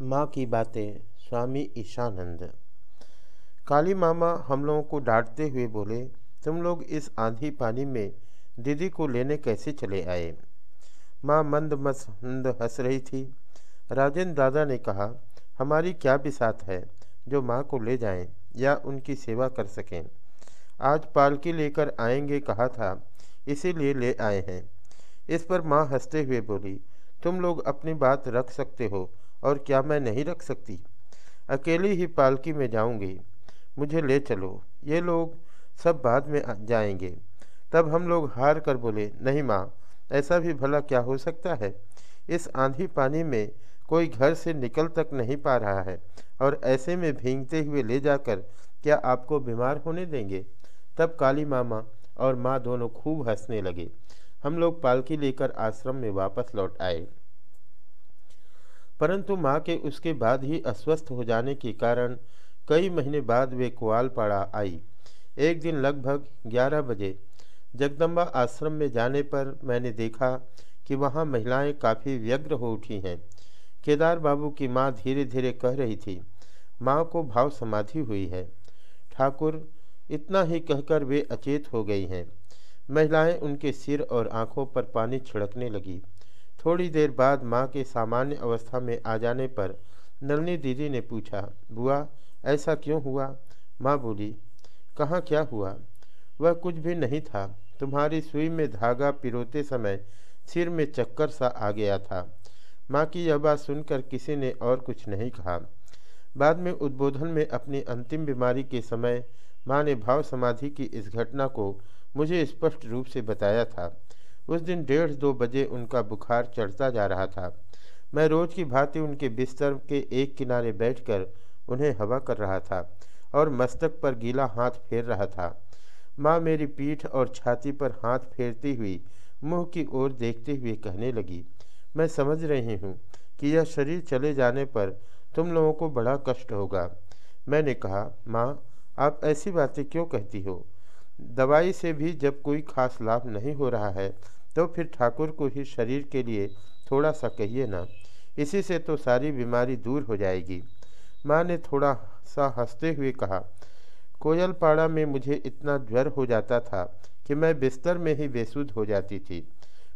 माँ की बातें, स्वामी ईशानंद। काली मामा हम लोगों को डांटते हुए बोले, तुम लोग इस आंधी पानी में दीदी को लेने कैसे चले आए? माँ मंद मंद हंस रही थी। राजेंद्र दादा ने कहा, हमारी क्या बिसात है जो माँ को ले जाएँ या उनकी सेवा कर सकें? आज पालकी लेकर आएँगे कहा था, इसीलिए ले आए हैं। इस पर माँ हँसते हुए बोली, तुम लोग अपनी बात रख सकते हो और क्या मैं नहीं रख सकती? अकेली ही पालकी में जाऊँगी। मुझे ले चलो। ये लोग सब बाद में जाएँगे। तब हम लोग हार कर बोले, नहीं माँ, ऐसा भी भला क्या हो सकता है? इस आंधी पानी में कोई घर से निकल तक नहीं पा रहा है और ऐसे में भींगते हुए ले जाकर क्या आपको बीमार होने देंगे? तब काली मामा और माँ दोनों खूब हंसने लगे। हम लोग पालकी लेकर आश्रम में वापस लौट आए। परंतु माँ के उसके बाद ही अस्वस्थ हो जाने के कारण कई महीने बाद वे कुआलपाड़ा आई। एक दिन लगभग 11 बजे जगदम्बा आश्रम में जाने पर मैंने देखा कि वहाँ महिलाएँ काफ़ी व्यग्र हो उठी हैं। केदार बाबू की माँ धीरे धीरे कह रही थी, माँ को भाव समाधि हुई है। ठाकुर, इतना ही कहकर वे अचेत हो गई हैं। महिलाएँ उनके सिर और आँखों पर पानी छिड़कने लगी। थोड़ी देर बाद माँ के सामान्य अवस्था में आ जाने पर नलनी दीदी ने पूछा, बुआ, ऐसा क्यों हुआ? माँ बोली, कहाँ क्या हुआ? वह कुछ भी नहीं था। तुम्हारी सुई में धागा पिरोते समय सिर में चक्कर सा आ गया था माँ की यह बात सुनकर किसी ने और कुछ नहीं कहा। बाद में उद्बोधन में अपनी अंतिम बीमारी के समय माँ ने भाव समाधि की इस घटना को मुझे स्पष्ट रूप से बताया था। उस दिन डेढ़ दो बजे उनका बुखार चढ़ता जा रहा था। मैं रोज की भांति उनके बिस्तर के एक किनारे बैठकर उन्हें हवा कर रहा था और मस्तक पर गीला हाथ फेर रहा था। माँ मेरी पीठ और छाती पर हाथ फेरती हुई मुँह की ओर देखते हुए कहने लगी, मैं समझ रही हूँ कि यह शरीर चले जाने पर तुम लोगों को बड़ा कष्ट होगा। मैंने कहा, माँ, आप ऐसी बातें क्यों कहती हो? दवाई से भी जब कोई खास लाभ नहीं हो रहा है तो फिर ठाकुर को ही शरीर के लिए थोड़ा सा कहिए ना। इसी से तो सारी बीमारी दूर हो जाएगी। माँ ने थोड़ा सा हँसते हुए कहा, कोयलपाड़ा में मुझे इतना ज्वर हो जाता था कि मैं बिस्तर में ही बेसुध हो जाती थी।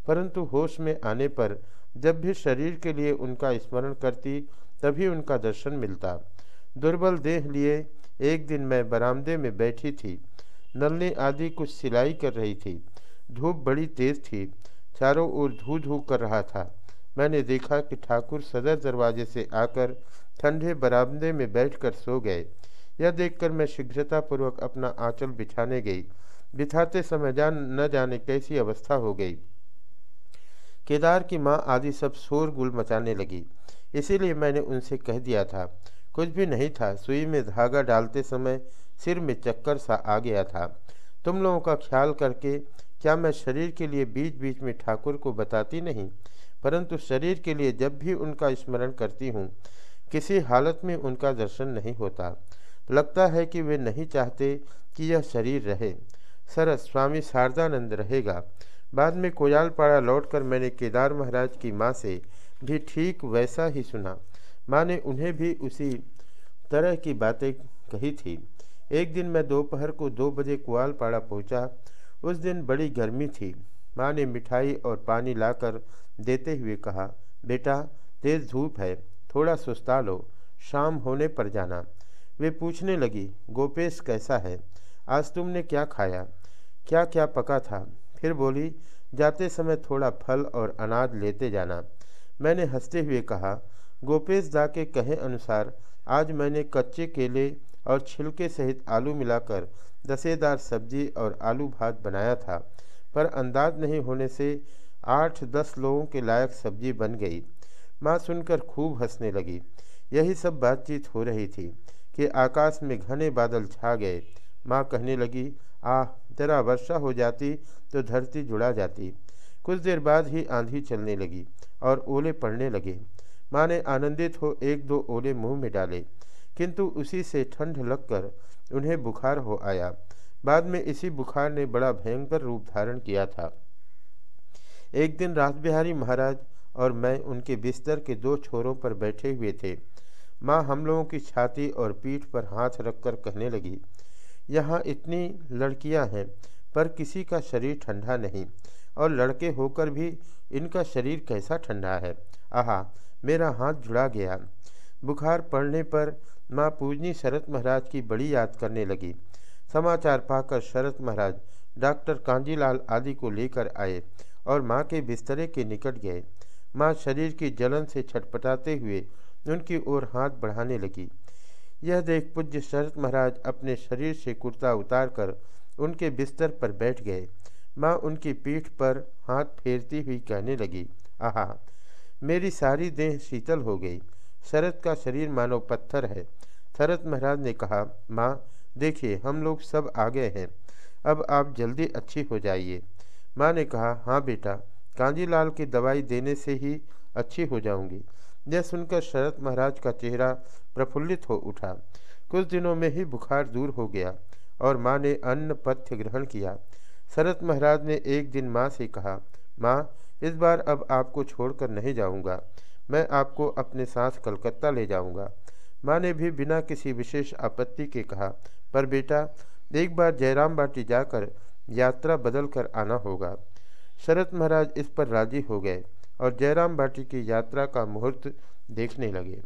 परंतु होश में आने पर जब भी शरीर के लिए उनका स्मरण करती, तभी उनका दर्शन मिलता। दुर्बल देह लिए एक दिन मैं बरामदे में बैठी थी। नलनी आदि कुछ सिलाई कर रही थी। धूप बड़ी तेज थी। चारों ओर धू धू कर रहा था। मैंने देखा कि ठाकुर सदर दरवाजे से आकर ठंडे बरामदे में बैठकर सो गए। यह देखकर मैं शीघ्रतापूर्वक अपना आंचल बिछाने गई। बिछाते समय जान, न जाने कैसी अवस्था हो गई। केदार की माँ आदि सब शोर गुल मचाने लगी। इसीलिए मैंने उनसे कह दिया था, कुछ भी नहीं था, सुई में धागा डालते समय सिर में चक्कर सा आ गया था। तुम लोगों का ख्याल करके क्या मैं शरीर के लिए बीच बीच में ठाकुर को बताती नहीं? परंतु शरीर के लिए जब भी उनका स्मरण करती हूँ, किसी हालत में उनका दर्शन नहीं होता। लगता है कि वे नहीं चाहते कि यह शरीर रहे। सरस, स्वामी शारदानंद रहेगा। बाद में कोयालपाड़ा लौटकर मैंने केदार महाराज की माँ से भी ठीक वैसा ही सुना। माँ ने उन्हें भी उसी तरह की बातें कही थी। एक दिन मैं दोपहर को दो बजे कुआलपाड़ा पहुँचा उस दिन बड़ी गर्मी थी। माँ ने मिठाई और पानी लाकर देते हुए कहा, बेटा, तेज़ धूप है, थोड़ा सुस्ता लो, शाम होने पर जाना। वे पूछने लगी, गोपेश कैसा है? आज तुमने क्या खाया? क्या क्या पका था? फिर बोली, जाते समय थोड़ा फल और अनाज लेते जाना। मैंने हँसते हुए कहा, गोपेश दा के कहे अनुसार, आज मैंने कच्चे केले और छिलके सहित आलू मिलाकर दसेदार सब्ज़ी और आलू भात बनाया था, पर अंदाज नहीं होने से आठ दस लोगों के लायक सब्ज़ी बन गई। माँ सुनकर खूब हंसने लगी। यही सब बातचीत हो रही थी कि आकाश में घने बादल छा गए। माँ कहने लगी, आह, जरा वर्षा हो जाती तो धरती जुड़ा जाती। कुछ देर बाद ही आंधी चलने लगी और ओले पड़ने लगे। माँ ने आनंदित हो एक दो ओले मुँह में डाले। किंतु उसी से ठंड लगकर उन्हें बुखार हो आया। बाद में इसी बुखार ने बड़ा भयंकर रूप धारण किया था। एक दिन रात बिहारी महाराज और मैं उनके बिस्तर के दो छोरों पर बैठे हुए थे। माँ हम लोगों की छाती और पीठ पर हाथ रखकर कहने लगी, यहाँ इतनी लड़कियाँ हैं, पर किसी का शरीर ठंडा नहीं, और लड़के होकर भी इनका शरीर कैसा ठंडा है? आहा, मेरा हाथ जुड़ा गया। बुखार पड़ने पर माँ पूजनी शरत महाराज की बड़ी याद करने लगी। समाचार पाकर शरत महाराज डॉक्टर कांजीलाल आदि को लेकर आए और माँ के बिस्तरे के निकट गए। माँ शरीर की जलन से छटपटाते हुए उनकी ओर हाथ बढ़ाने लगी। यह देख पूज्य शरत महाराज अपने शरीर से कुर्ता उतारकर उनके बिस्तर पर बैठ गए। माँ उनकी पीठ पर हाथ फेरती हुई कहने लगी, आहा, मेरी सारी देह शीतल हो गई। शरद का शरीर मानो पत्थर है। शरद महाराज ने कहा, माँ, देखिए, हम लोग सब आ गए हैं। अब आप जल्दी अच्छी हो जाइए। माँ ने कहा हाँ बेटा, कांजीलाल की दवाई देने से ही अच्छी हो जाऊँगी। यह सुनकर शरद महाराज का चेहरा प्रफुल्लित हो उठा। कुछ दिनों में ही बुखार दूर हो गया और माँ ने अन्न पथ्य ग्रहण किया। शरद महाराज ने एक दिन माँ से कहा, माँ, इस बार अब आपको छोड़कर नहीं जाऊँगा। मैं आपको अपने साथ कलकत्ता ले जाऊँगा। माँ ने भी बिना किसी विशेष आपत्ति के कहा, पर बेटा, एक बार जयराम बाटी जाकर यात्रा बदल कर आना होगा। शरत महाराज इस पर राज़ी हो गए और जयराम बाटी की यात्रा का मुहूर्त देखने लगे।